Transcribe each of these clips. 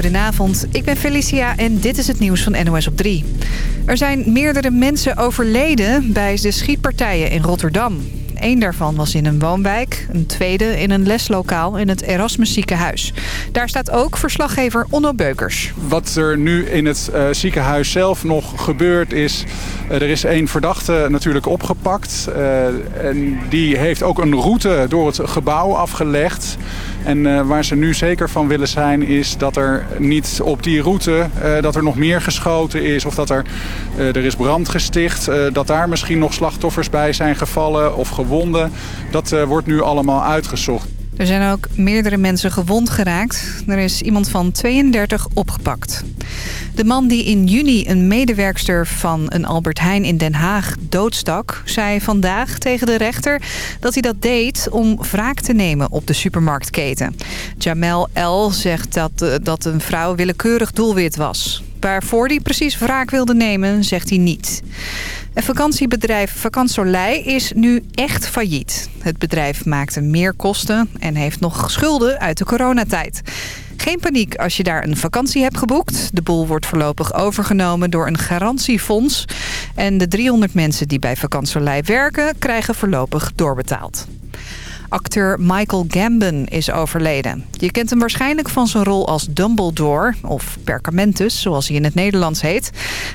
Goedenavond, ik ben Felicia en dit is het nieuws van NOS op 3. Er zijn meerdere mensen overleden bij de schietpartijen in Rotterdam. Eén daarvan was in een woonwijk, een tweede in een leslokaal in het Erasmus ziekenhuis. Daar staat ook verslaggever Onno Beukers. Wat er nu in het uh, ziekenhuis zelf nog gebeurt is... Uh, er is één verdachte natuurlijk opgepakt. Uh, en die heeft ook een route door het gebouw afgelegd. En uh, waar ze nu zeker van willen zijn is dat er niet op die route uh, dat er nog meer geschoten is of dat er, uh, er is brand gesticht. dat daar misschien nog slachtoffers bij zijn gevallen of gewonden. Dat wordt nu allemaal uitgezocht. Er zijn ook meerdere mensen gewond geraakt. Er is iemand van 32 opgepakt. De man die in juni een medewerkster van een Albert Heijn in Den Haag doodstak... zei vandaag tegen de rechter dat hij dat deed om wraak te nemen op de supermarktketen. Jamel L. zegt dat, dat een vrouw willekeurig doelwit was. Waarvoor hij precies wraak wilde nemen, zegt hij niet. Het vakantiebedrijf Vakant is nu echt failliet. Het bedrijf maakte meer kosten en heeft nog schulden uit de coronatijd. Geen paniek als je daar een vakantie hebt geboekt. De boel wordt voorlopig overgenomen door een garantiefonds. En de 300 mensen die bij Vakant werken krijgen voorlopig doorbetaald. Acteur Michael Gambon is overleden. Je kent hem waarschijnlijk van zijn rol als Dumbledore, of Perkamentus, zoals hij in het Nederlands heet.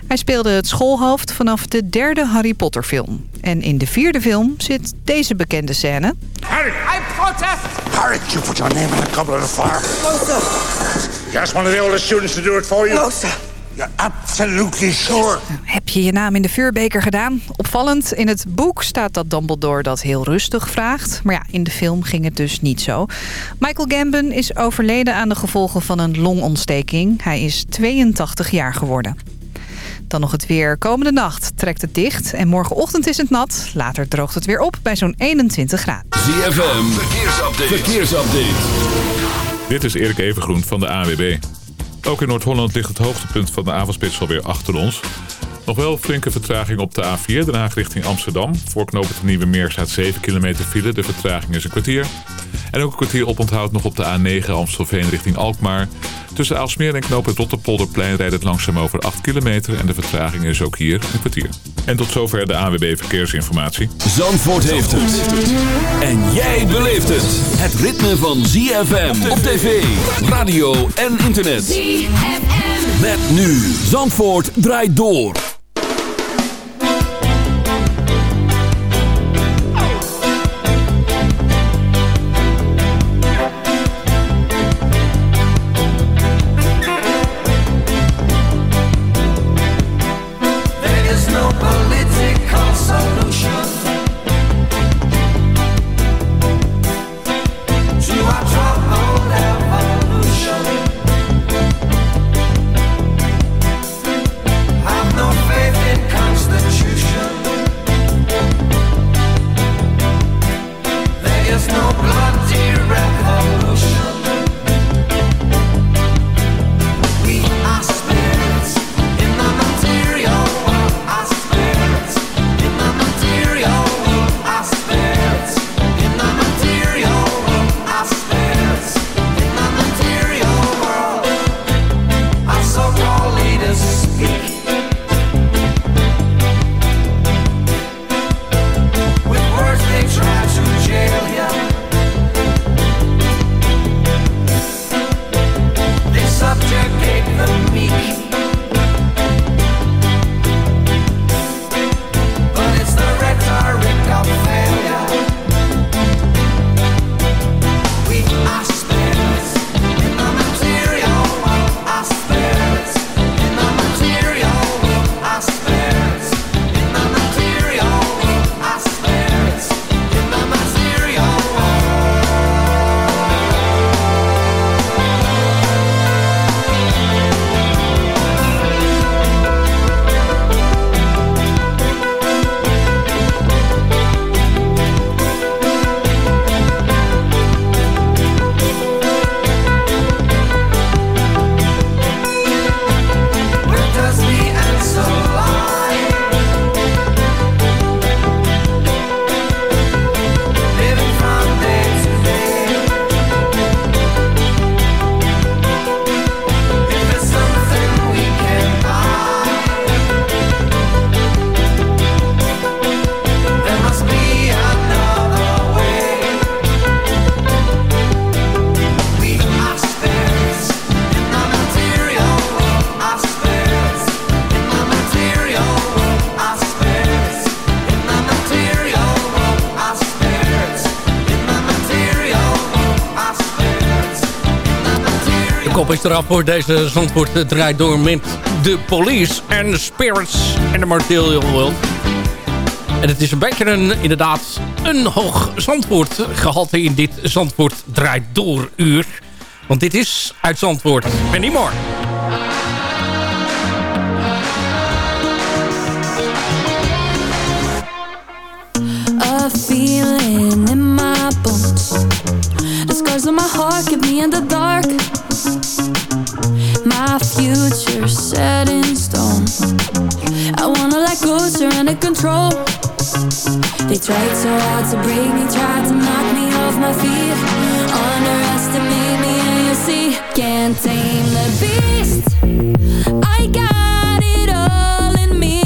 Hij speelde het schoolhoofd vanaf de derde Harry Potter film. En in de vierde film zit deze bekende scène. Harry! I protest! Harry, you put your name in the goblet of fire. No, sir. You ask one of the oldest students to do it for you? No, sir. You're absolutely sure. Heb je je naam in de vuurbeker gedaan? Opvallend, in het boek staat dat Dumbledore dat heel rustig vraagt. Maar ja, in de film ging het dus niet zo. Michael Gambon is overleden aan de gevolgen van een longontsteking. Hij is 82 jaar geworden. Dan nog het weer. Komende nacht trekt het dicht en morgenochtend is het nat. Later droogt het weer op bij zo'n 21 graden. ZFM, verkeersupdate. verkeersupdate. Dit is Erik Evengroen van de AWB. Ook in Noord-Holland ligt het hoogtepunt van de avondspits alweer achter ons. Nog wel flinke vertraging op de A4, Den Haag richting Amsterdam. Voor knopen de Nieuwe Meer staat 7 kilometer file. De vertraging is een kwartier. En ook een kwartier oponthoud nog op de A9 Amstelveen richting Alkmaar. Tussen Aalsmeer en knoop het Rotterpolderplein rijdt het langzaam over 8 kilometer. En de vertraging is ook hier een kwartier. En tot zover de AWB Verkeersinformatie. Zandvoort heeft het. En jij beleeft het. Het ritme van ZFM op tv, radio en internet. ZFM. Met nu. Zandvoort draait door. Voor deze Zandvoort eh, draait door met de Police en de Spirits en de martial. World. En het is een beetje een, inderdaad, een hoog Zandvoort gehalte in dit Zandvoort draait door uur. Want dit is uit Zandvoort. en niet A feeling in my bones. The scars on my heart keep me in the dark. my future set in stone. I wanna let go, surrender control. They tried so hard to break me, tried to knock me off my feet. Underestimate me and you see Can't tame the beast. I got it all in me.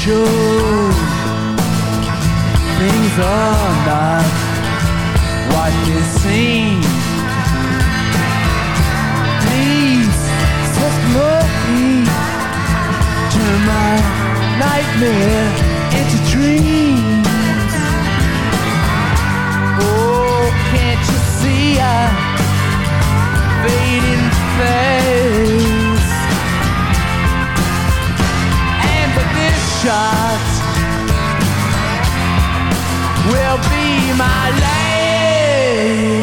Show. Things are not what they seem. Please, just look me. Turn my nightmare into dreams. Oh, can't you see I'm fading face? Shot will be my last.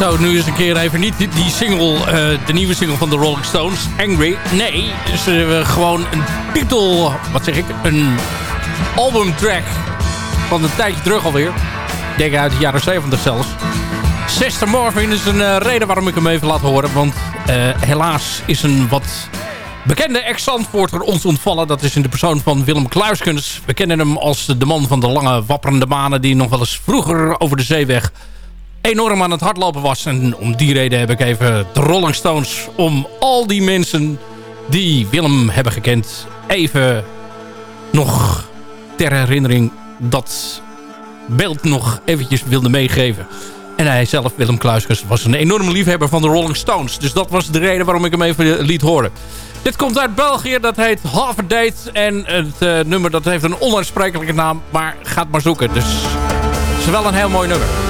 Zo, nu is een keer even niet die, single, eh, de nieuwe single van de Rolling Stones, Angry. Nee, dus uh, gewoon een titel, wat zeg ik, een albumtrack van een tijdje terug alweer. Ik denk uit de jaren 70 zelfs. Sister Morphine is een eh, reden waarom ik hem even laat horen. Want eh, helaas is een wat bekende ex-Zandvoorter ons ontvallen. Dat is in de persoon van Willem Kluiskens. We kennen hem als de man van de lange wapperende manen... die nog wel eens vroeger over de zeeweg enorm aan het hardlopen was. En om die reden heb ik even de Rolling Stones... om al die mensen die Willem hebben gekend... even nog ter herinnering dat beeld nog eventjes wilde meegeven. En hij zelf, Willem Kluiskens, was een enorme liefhebber van de Rolling Stones. Dus dat was de reden waarom ik hem even liet horen. Dit komt uit België, dat heet a Date. En het eh, nummer dat heeft een onuitsprekelijke naam, maar gaat maar zoeken. Dus het is wel een heel mooi nummer.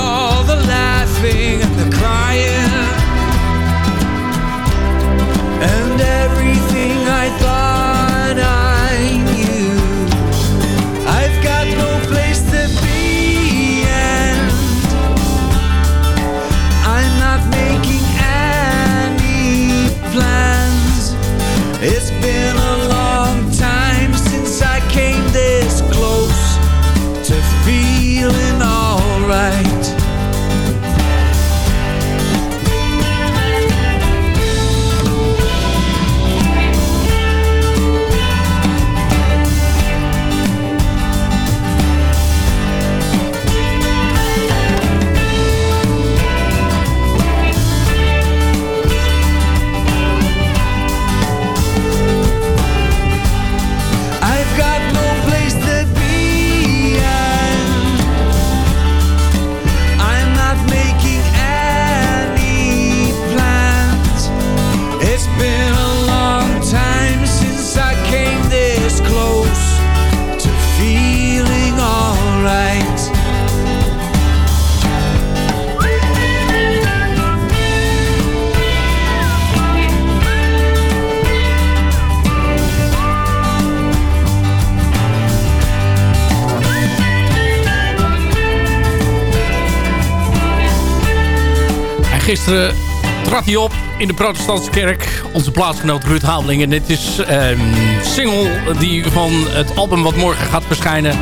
gisteren trad hij op in de protestantse kerk. Onze plaatsgenoot Ruud Hameling. En dit is een single die van het album wat morgen gaat verschijnen.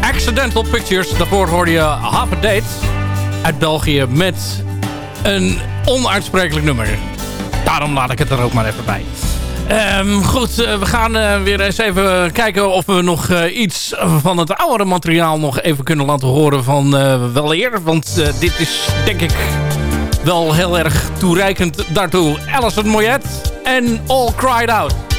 Accidental Pictures. Daarvoor hoorde je Half a Date uit België met een onuitsprekelijk nummer. Daarom laat ik het er ook maar even bij. Ehm, goed, eh, we gaan eh, weer eens even kijken of we nog eh, iets van het oudere materiaal nog even kunnen laten horen van wel eer. Want dit is denk ik wel heel erg toereikend daartoe. Alison Moyet en All Cried Out.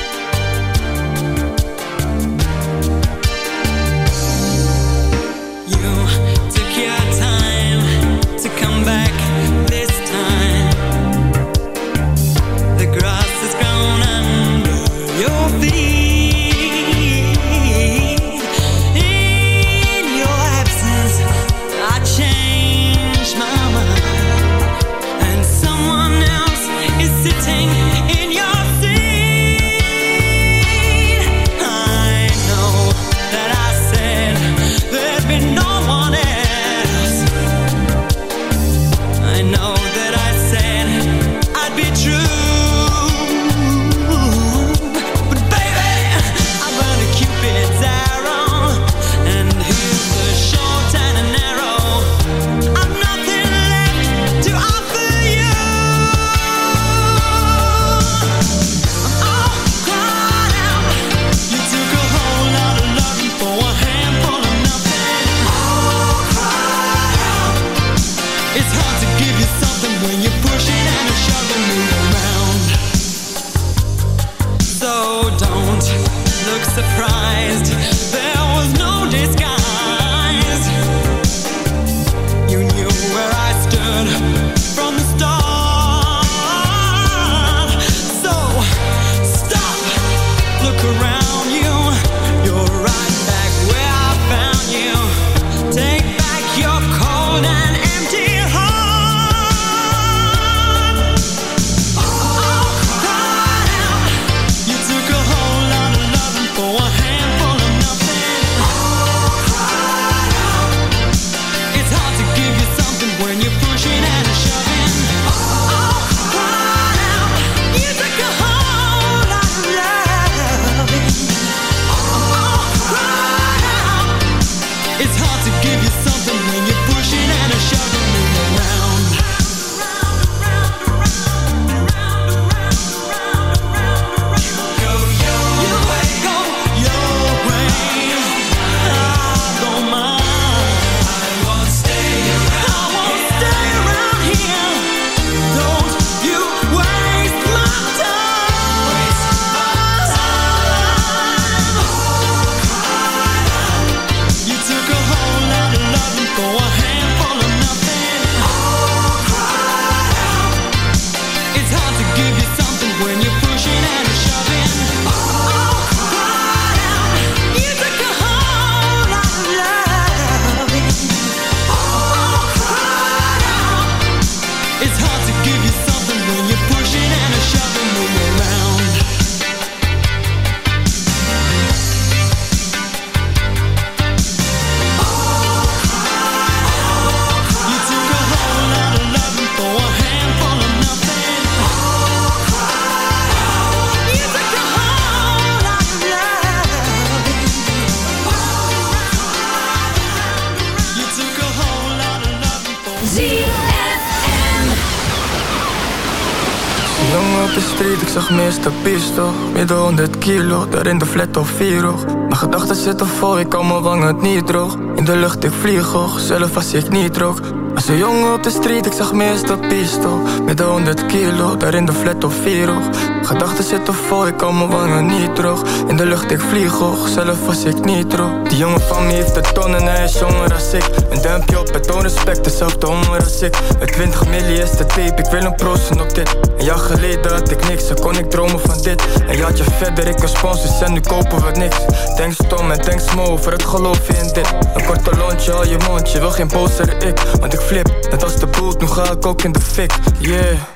Ik zag meeste pistool Midden 100 kilo, daar in de flat of vier hoog Mijn gedachten zitten vol, ik kan mijn wangen niet droog. In de lucht, ik vlieg hoog, zelf was ik niet droog Als een jongen op de street, ik zag meeste pistool Midden 100 kilo, daar in de flat of vier hoog Gedachten zitten vol, ik kan mijn wangen niet droog In de lucht, ik vlieg hoog, zelf was ik niet droog Die jongen van me heeft de ton en hij is jonger als ik. Een duimpje op, het respect, dezelfde honger als ik. Met 20 milli is de tape, ik wil een proosten op dit. Een jaar geleden had ik niks, dan kon ik dromen van dit. Een jaartje verder, ik een sponsors en nu kopen we niks. Thanks Tom en thanks Mo voor het geloof in dit. Een korte lontje, al je mond, je wil geen poster ik. Want ik flip, net als de boot, nu ga ik ook in de fik, yeah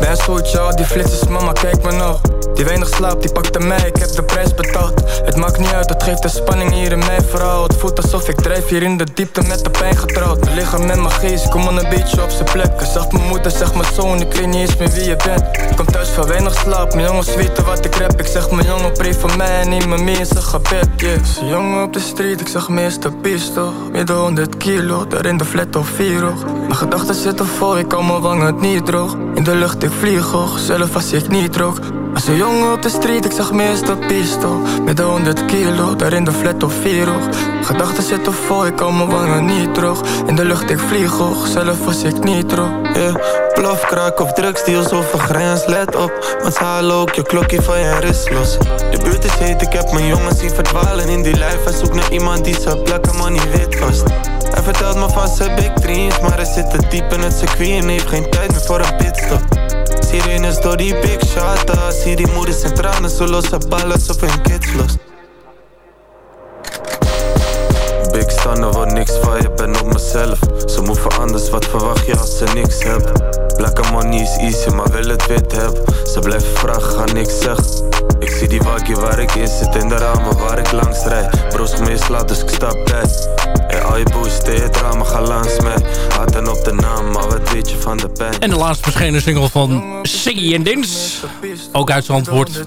ben zoet, ja, die flitsers, mama, kijk me nou Die weinig slaapt, die pakte mij, ik heb de prijs betaald. Het maakt niet uit, het geeft de spanning hier in mijn verhaal. Het voelt alsof ik drijf hier in de diepte met de pijn getrouwd Mijn lichaam en mijn geest, kom al een beetje op zijn plek. Zag mijn moeder, zeg mijn zoon, ik weet niet eens meer wie je bent. Kom thuis van weinig slaap, mijn jongens weten wat ik rap. Ik zeg mijn jongen, pray voor mij en neem me mee in zijn gebed, yeah. Jongen op de street, ik zag meeste pistool. Midden 100 kilo, daar in de flat of vier hoog. Mijn gedachten zitten vol, ik kan mijn wangen niet droog. In de lucht, ik vlieg hoog, zelf was ik niet droog Als een jongen op de street, ik zag meeste pistool Met de 100 kilo, daar in de flat of vier hoog Gedachten zitten vol, ik kan mijn wangen niet droog In de lucht, ik vlieg hoog, zelf was ik niet droog Yeah, plof, krak of drugsdeals over grens, let op. Want ze halen ook je klokje van je rust los. De buurt is heet, ik heb mijn jongens zien verdwalen in die lijf. Hij zoekt naar iemand die zijn plekken money wit vast Hij vertelt me van zijn big dreams Maar hij zit te diep in het circuit en heeft geen tijd meer voor een pitstop Sirenes door die big shot Zie die moeders en tranen, zo losse ballen op hun kids los. Big stander wordt niks van je, ben op mezelf. Ze moeten anders, wat verwacht je als ze niks hebben? Black money is easy, maar wil het wit hebben? Ze blijven vragen, ga niks zeggen. Ik zie die waggie waar ik in zit in de ramen waar ik langs rijd. Bro's meeslaat, dus ik stap bij Op de naam, maar van de En de laatst verschenen single van Siggy en Dins. Ook uit Zandvoort.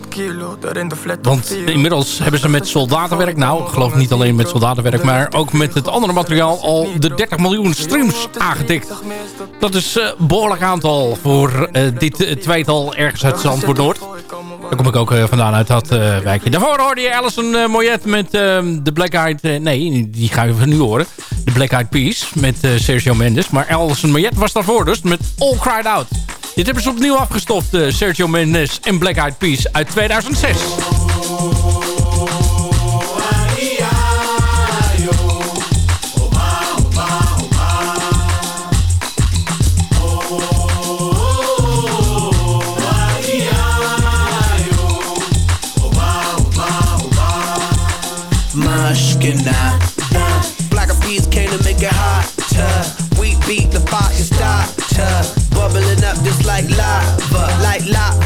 Want inmiddels hebben ze met soldatenwerk... nou, ik geloof niet alleen met soldatenwerk... maar ook met het andere materiaal al de 30 miljoen streams aangetikt. Dat is een behoorlijk aantal voor uh, dit uh, tweetal ergens uit Zandvoort Noord. Daar kom ik ook uh, vandaan uit dat wijkje. Daarvoor hoorde je Alison uh, Moyet met de Black Eyed... nee, die gaan we nu horen. De Black Eyed Peas met Sergio Mendes. Maar Alison Moyet was daarvoor dus met All Cried Out. Dit hebben ze opnieuw afgestoft, Sergio Mendes en Black Eyed Peas uit 2006.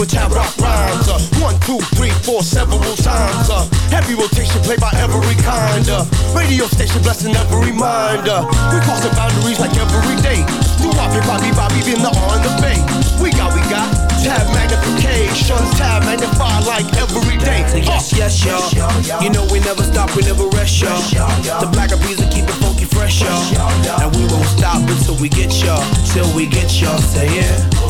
But I rock rhymes. Uh, one, two, three, four, several times. Uh, heavy rotation played by every kind. Uh, radio station blessing every mind. Uh, we crossing boundaries like every day. New Bobby, Bobby, Bobby, been the on the bay. We got, we got tab magnification, tab magnify like every day. So yes, yes, y'all. You know we never stop, we never rest, y'all. The black peas will keep it funky fresh, y'all. And we won't stop until we get y'all, till we get y'all. Say yeah.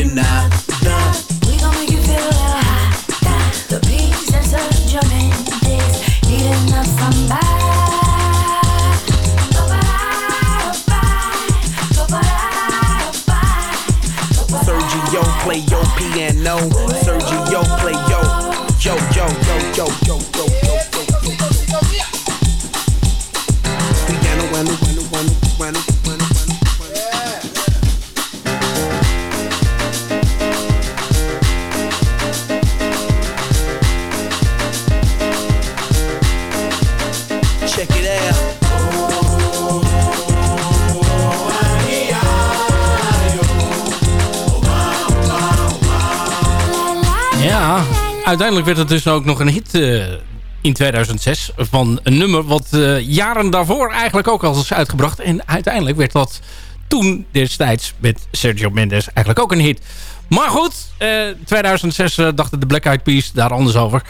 it now. Make you feel Sergio, play your piano. Sergio, play yo, yo, yo, yo, yo, yo. Uiteindelijk werd het dus ook nog een hit eh, in 2006 van een nummer wat eh, jaren daarvoor eigenlijk ook al is uitgebracht. En uiteindelijk werd dat toen destijds met Sergio Mendes eigenlijk ook een hit. Maar goed, eh 2006 eh, dachten de Black Eyed Peas daar anders over.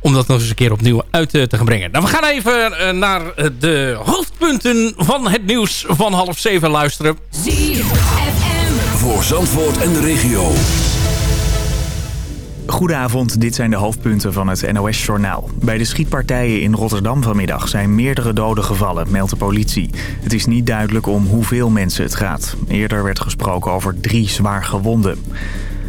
Om dat nog eens een keer opnieuw uit te gaan brengen. Nou, we gaan even naar de hoofdpunten van het nieuws van half zeven luisteren. Voor Zandvoort en de regio. Goedenavond, dit zijn de hoofdpunten van het NOS-journaal. Bij de schietpartijen in Rotterdam vanmiddag zijn meerdere doden gevallen, meldt de politie. Het is niet duidelijk om hoeveel mensen het gaat. Eerder werd gesproken over drie zwaar gewonden.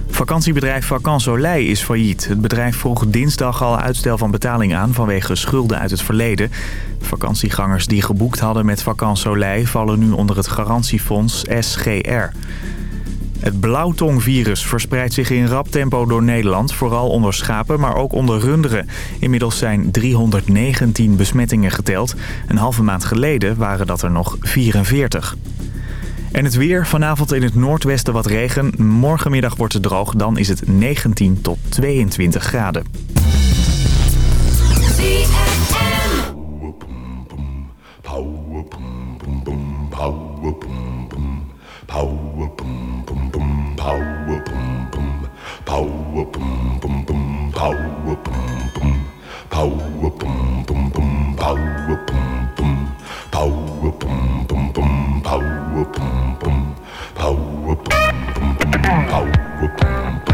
Vakantiebedrijf Vakant Soleil is failliet. Het bedrijf vroeg dinsdag al uitstel van betaling aan vanwege schulden uit het verleden. Vakantiegangers die geboekt hadden met Vakant Soleil vallen nu onder het garantiefonds SGR. Het blauwtongvirus verspreidt zich in rap tempo door Nederland, vooral onder schapen, maar ook onder runderen. Inmiddels zijn 319 besmettingen geteld. Een halve maand geleden waren dat er nog 44. En het weer, vanavond in het noordwesten wat regen. Morgenmiddag wordt het droog, dan is het 19 tot 22 graden. power boom boom boom power boom boom power boom boom boom power boom boom power boom boom boom power boom boom power boom boom boom power boom boom power boom boom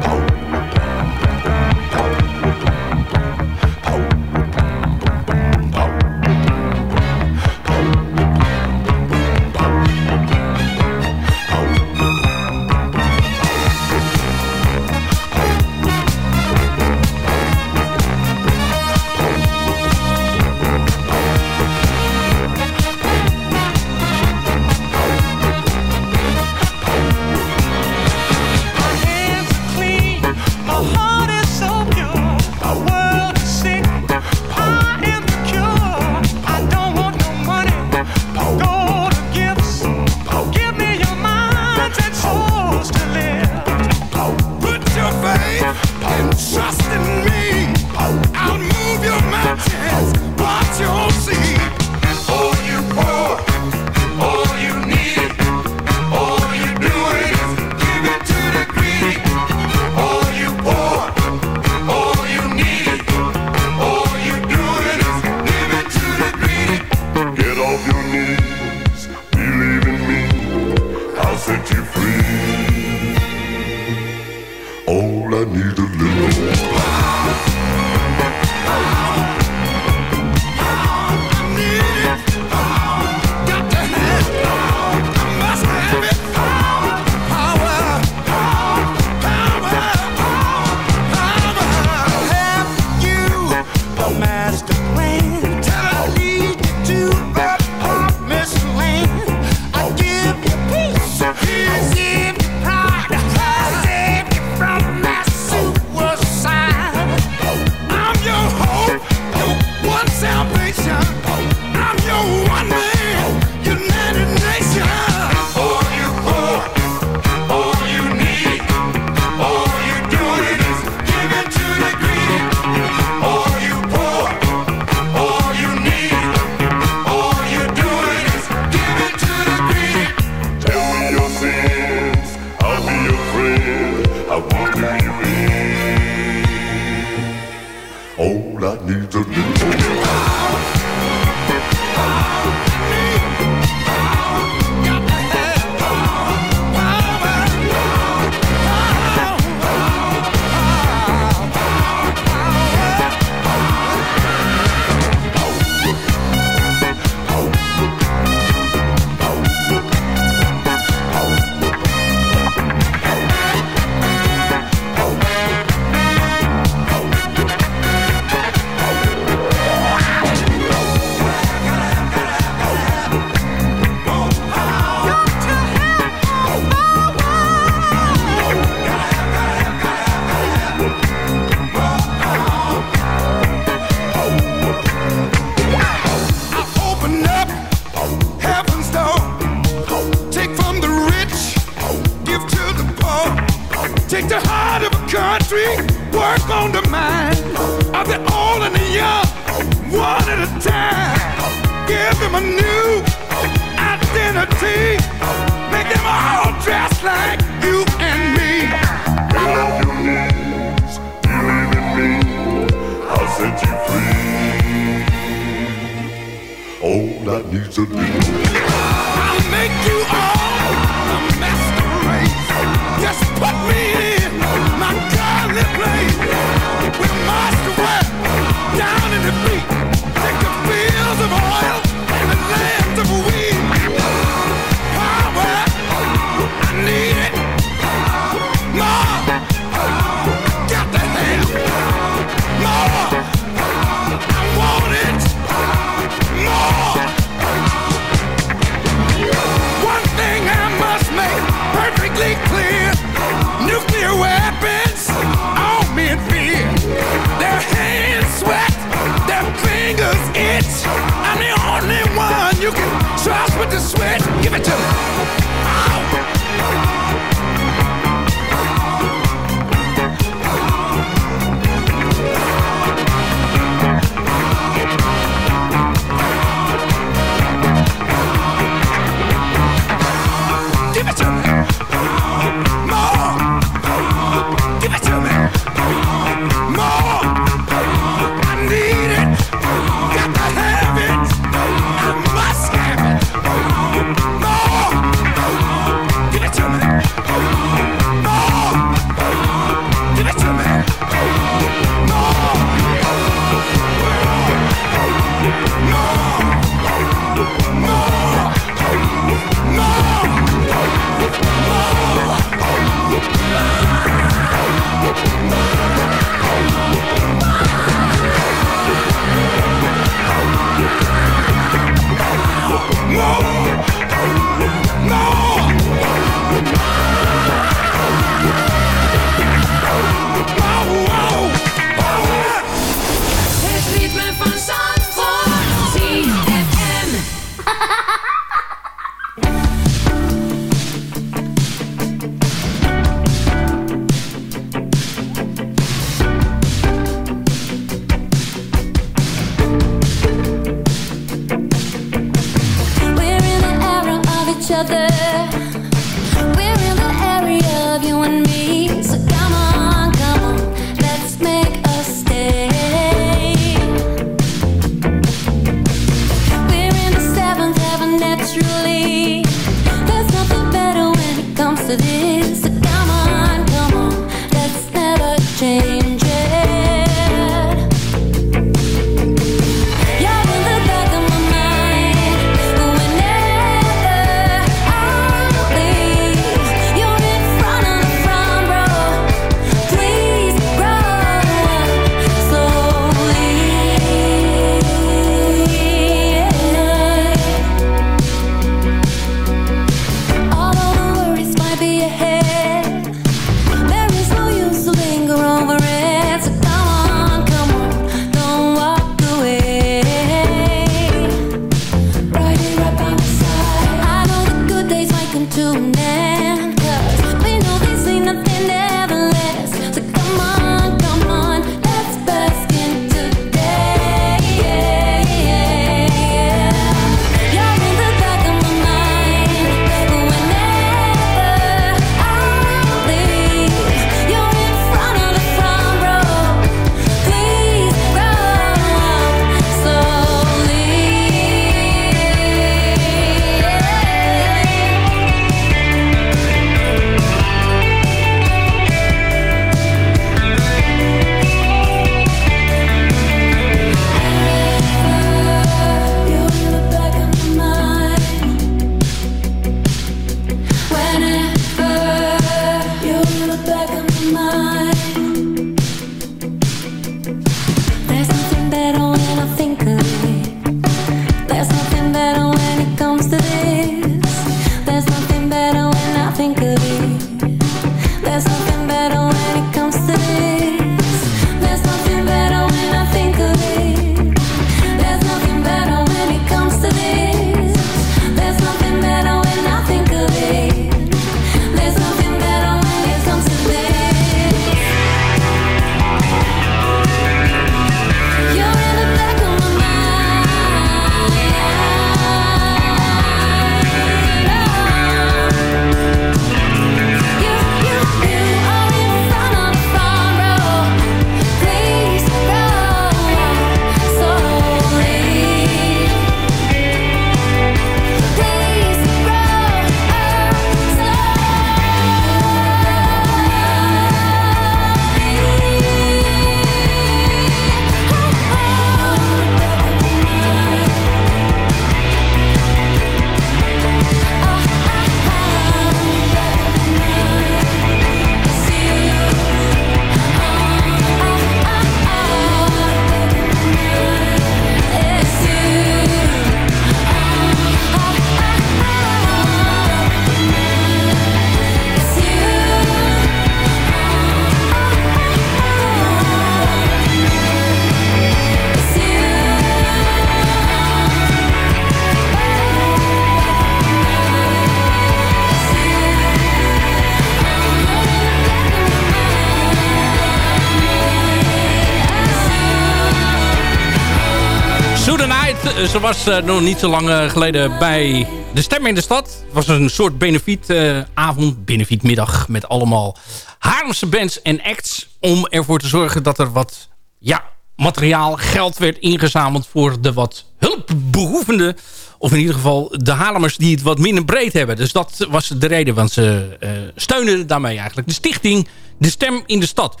ze was eh, nog niet zo lang eh, geleden bij De Stem in de Stad. Het was een soort benefietavond, benefietmiddag... met allemaal Haarlemse bands en acts... om ervoor te zorgen dat er wat ja, materiaal, geld werd ingezameld... voor de wat hulpbehoevenden. Of in ieder geval de Haarlemmers die het wat minder breed hebben. Dus dat was de reden, want ze uh, steunen daarmee eigenlijk de stichting De Stem in de Stad.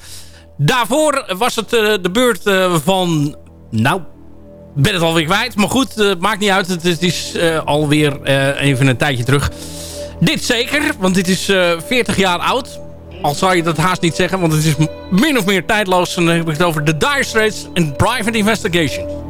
Daarvoor was het uh, de beurt uh, van... Nou, ben het alweer kwijt. Maar goed, het maakt niet uit. Het, is alweer even een tijdje terug. Dit zeker, want dit is 40 jaar oud. Al zou je dat haast niet zeggen, want het is min of meer tijdloos. Dan heb ik het over The Dire Straits en Private Investigation.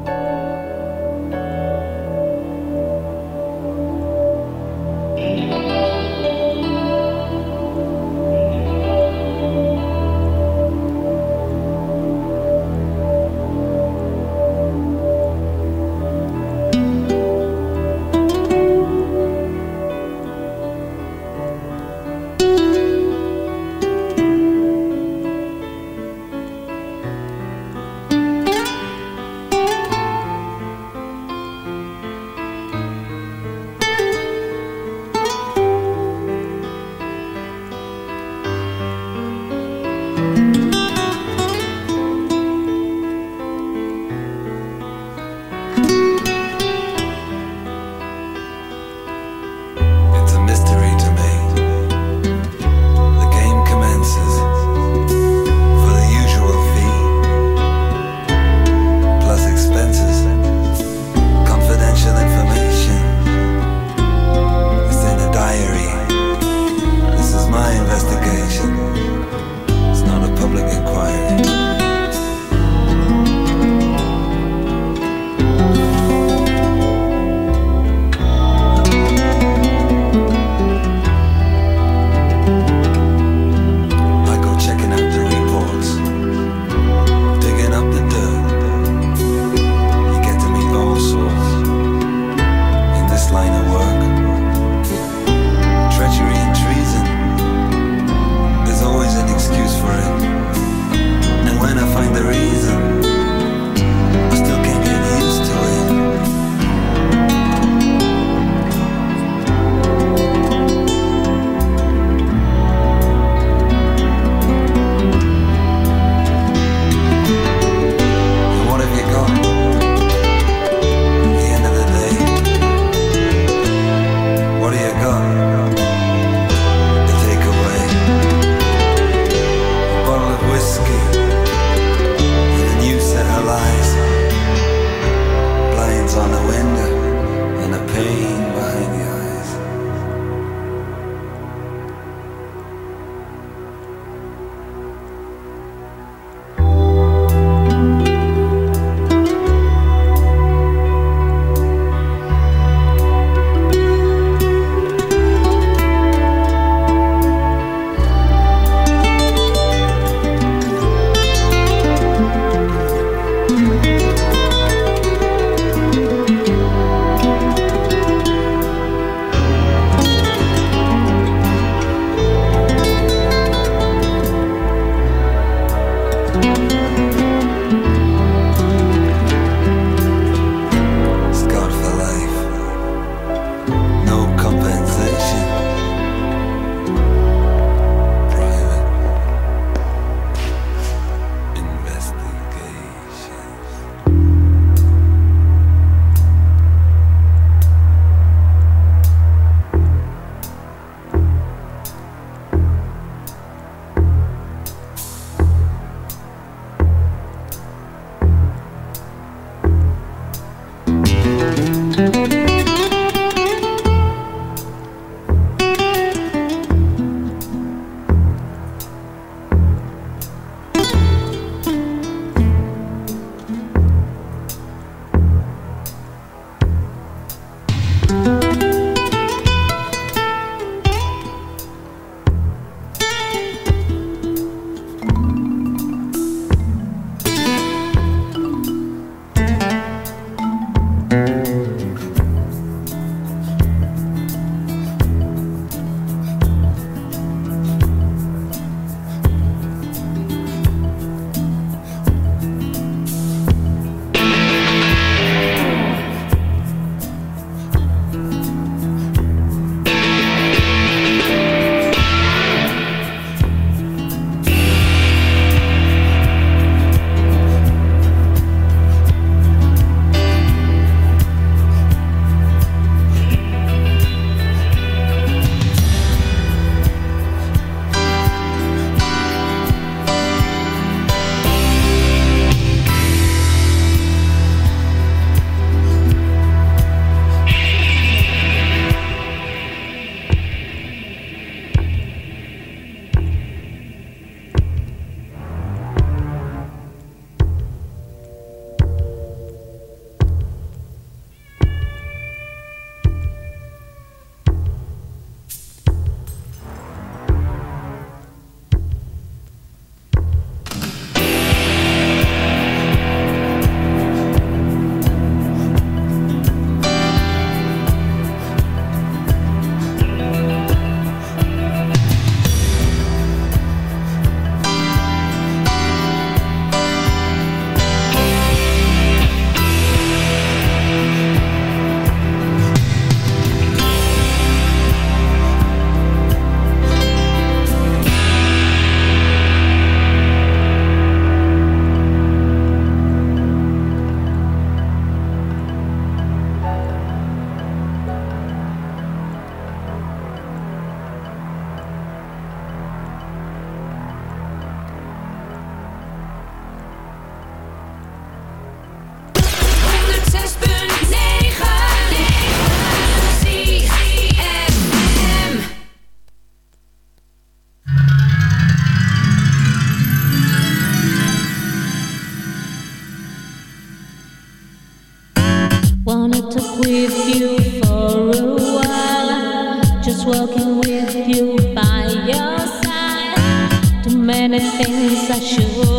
书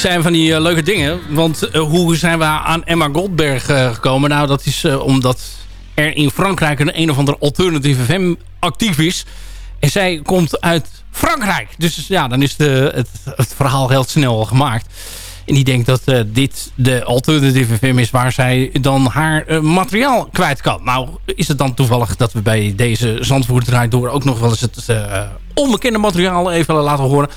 zijn van die eh, leuke dingen. Want eh, hoe zijn we aan Emma Goldberg eh, gekomen? Nou, dat is omdat er in Frankrijk een een of ander alternatieve FM actief is. En zij komt uit Frankrijk. Dus ja, dan is de, het, verhaal heel snel gemaakt. En die denkt dat dit de alternatieve FM is waar zij dan haar materiaal kwijt kan. Nou, is het dan toevallig dat we bij deze Zandvoort draait door ook nog wel eens het onbekende materiaal even laten horen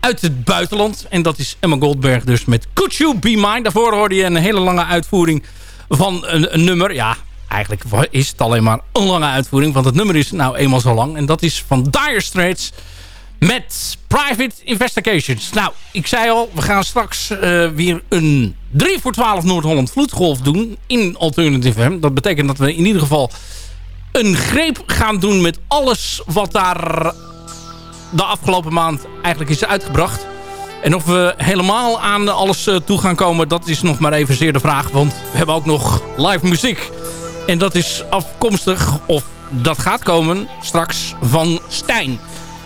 uit het buitenland. En dat is Emma Goldberg dus met Could You Be Mine. Daarvoor hoorde je een hele lange uitvoering van een, nummer. Ja, eigenlijk is het alleen maar een lange uitvoering. Want het nummer is nou eenmaal zo lang. En dat is van Dire Straits met Private Investigations. Nou, ik zei al, we gaan straks eh, weer een 3 voor 12 Noord-Holland vloedgolf doen in Alternative FM. Dat betekent dat we in ieder geval een greep gaan doen met alles wat daar de afgelopen maand eigenlijk is uitgebracht. En of we helemaal aan alles eh, toe gaan komen, dat is nog maar even zeer de vraag. Want we hebben ook nog live muziek. En dat is afkomstig, of dat gaat komen, straks van Stijn.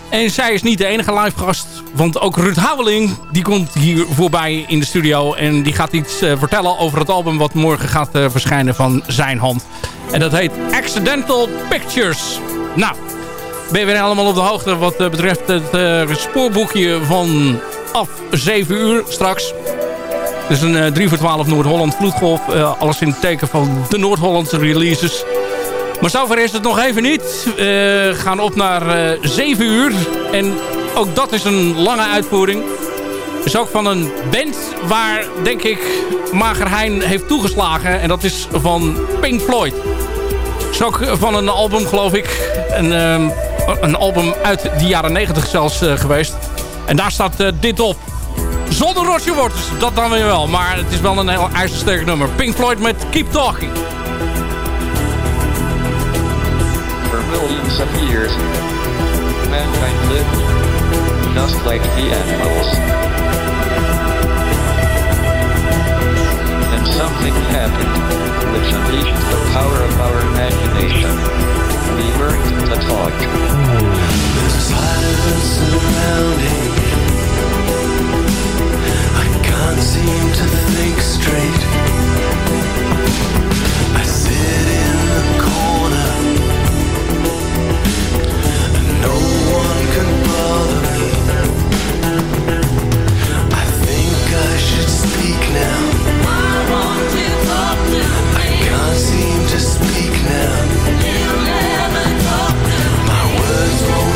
En zij is niet de enige live gast. Want ook Ruud Houweling die komt hier voorbij in de studio. En die gaat iets eh, vertellen over het album wat morgen gaat eh, verschijnen van zijn hand. En dat heet Accidental Pictures. Nou, ben je weer allemaal op de hoogte wat eh, betreft het eh, spoorboekje van af 7 uur straks. Dus een eh, 3 voor 12 Noord-Holland vloedgolf. Eh, alles in het teken van de Noord-Hollandse releases. Maar zover is het nog even niet. We gaan op naar eh 7 uur. En ook dat is een lange uitvoering. Is ook van een band waar, denk ik, Mager Hein heeft toegeslagen. En dat is van Pink Floyd. Is ook van een album, geloof ik. Een, ehm, een album uit de jaren 90 zelfs eh, geweest. En daar staat eh, dit op. Zonder Roger Waters, dat dan weer wel. Maar het is wel een heel ijzersterk nummer. Pink Floyd met Keep Talking. For millions of years, mankind lived just like the animals. And something happened, which unleashed the power of our imagination. We learned to talk. Silence surrounding. me. I can't seem to think straight. I sit in the corner, and no one can bother me. I think I should speak now. I can't seem to speak now.